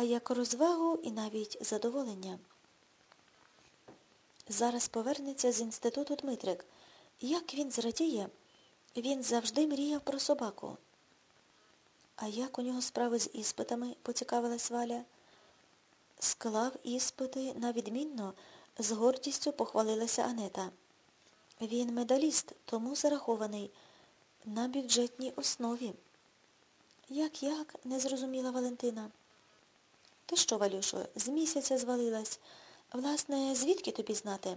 а як розвагу і навіть задоволення. Зараз повернеться з інституту Дмитрик. Як він зрадіє, він завжди мріяв про собаку. А як у нього справи з іспитами, поцікавилась Валя. Склав іспити на відмінно, з гордістю похвалилася Анета. Він медаліст, тому зарахований на бюджетній основі. Як як? не зрозуміла Валентина. Ти що, Валюшо, з місяця звалилась? Власне, звідки тобі знати?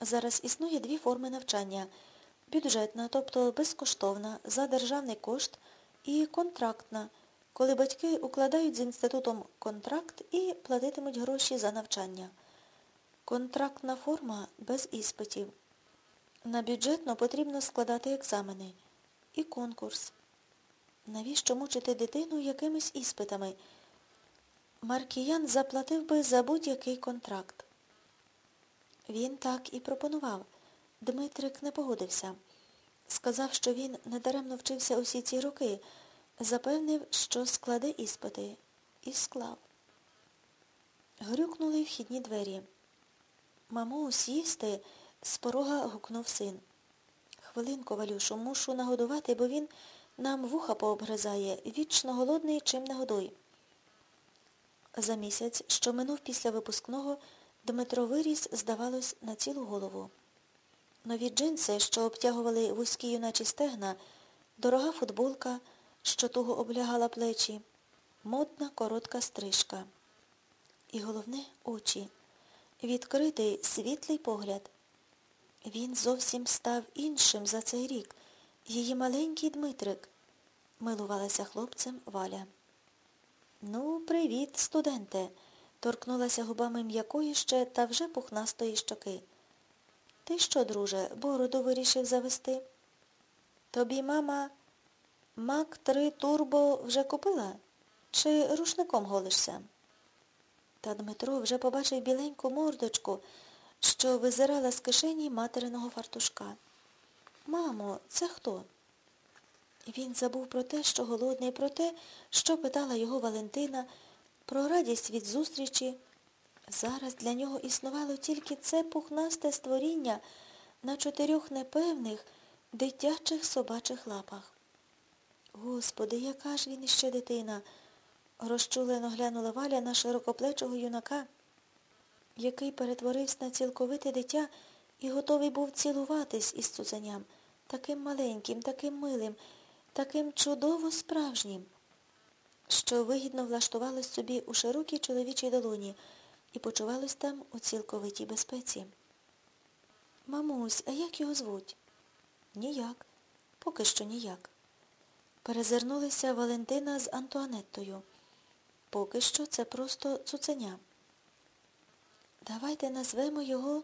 Зараз існує дві форми навчання. Бюджетна, тобто безкоштовна, за державний кошт, і контрактна, коли батьки укладають з інститутом контракт і платитимуть гроші за навчання. Контрактна форма без іспитів. На бюджетну потрібно складати екзамени. І конкурс. Навіщо мучити дитину якимись іспитами? Маркіян заплатив би за будь-який контракт. Він так і пропонував. Дмитрик не погодився. Сказав, що він недаремно вчився усі ці роки. Запевнив, що складе іспити. І склав. Грюкнули вхідні двері. Мамо, сісти, з порога гукнув син. Хвилинку, Валюшу, мушу нагодувати, бо він нам вуха пообгризає, вічно голодний, чим не годуй. За місяць, що минув після випускного, Дмитро виріс, здавалось, на цілу голову. Нові джинси, що обтягували вузькі юначі стегна, дорога футболка, що туго облягала плечі, модна коротка стрижка. І головне очі. Відкритий світлий погляд. Він зовсім став іншим за цей рік. Її маленький Дмитрик. Милувалася хлопцем Валя. Ну, привіт, студенте, торкнулася губами м'якої ще та вже пухнастої щоки. Ти що, друже, бороду вирішив завести? Тобі, мама, Мак 3 турбо вже купила? Чи рушником голишся? Та Дмитро вже побачив біленьку мордочку, що визирала з кишені материного фартушка. Мамо, це хто? Він забув про те, що голодний, про те, що питала його Валентина, про радість від зустрічі. Зараз для нього існувало тільки це пухнасте створіння на чотирьох непевних дитячих собачих лапах. Господи, яка ж він іще дитина, розчулено глянула Валя на широкоплечого юнака, який перетворився на цілковите дитя і готовий був цілуватись із цуценям, таким маленьким, таким милим, таким чудово справжнім, що вигідно влаштувалось собі у широкій чоловічій долоні і почувалось там у цілковитій безпеці. Мамусь, а як його звуть? Ніяк. Поки що ніяк. Перезирнулися Валентина з Антуанеттою. Поки що це просто цуценя. Давайте назвемо його,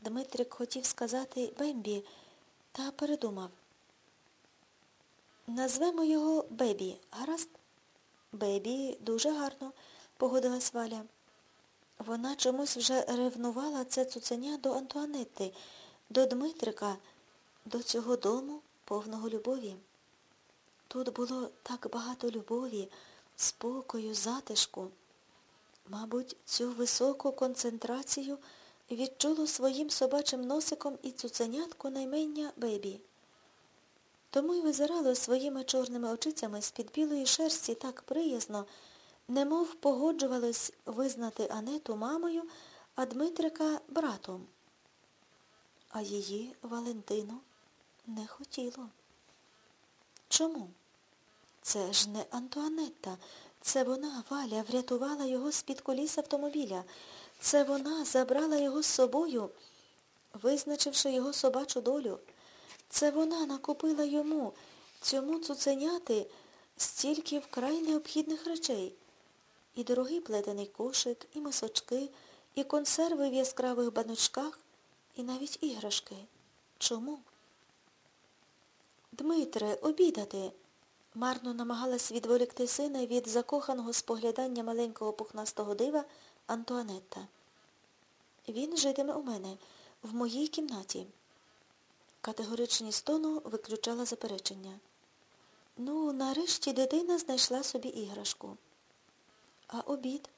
Дмитрик хотів сказати Бембі, та передумав. Назвемо його Бебі, гаразд? Бебі дуже гарно, погодилась Валя. Вона чомусь вже ревнувала це цуценя до Антуанетти, до Дмитрика, до цього дому, повного любові. Тут було так багато любові, спокою, затишку. Мабуть, цю високу концентрацію відчуло своїм собачим носиком і цуценятку наймення Бебі. Тому й визирало своїми чорними очицями з-під білої шерсті так приязно, немов погоджувалось визнати Анету мамою, а Дмитрика братом. А її Валентину не хотіло. Чому? Це ж не Антуанетта. Це вона, Валя, врятувала його з-під коліс автомобіля. Це вона забрала його з собою, визначивши його собачу долю. Це вона накупила йому, цьому цуценяти, стільки вкрай необхідних речей. І дорогий плетений кошик, і мисочки, і консерви в яскравих баночках, і навіть іграшки. Чому? Дмитре, обідати. Марно намагалась відволікти сина від закоханого споглядання маленького пухнастого дива Антуанетта. Він житиме у мене, в моїй кімнаті. Категоричність тону виключала заперечення. Ну, нарешті дитина знайшла собі іграшку. А обід?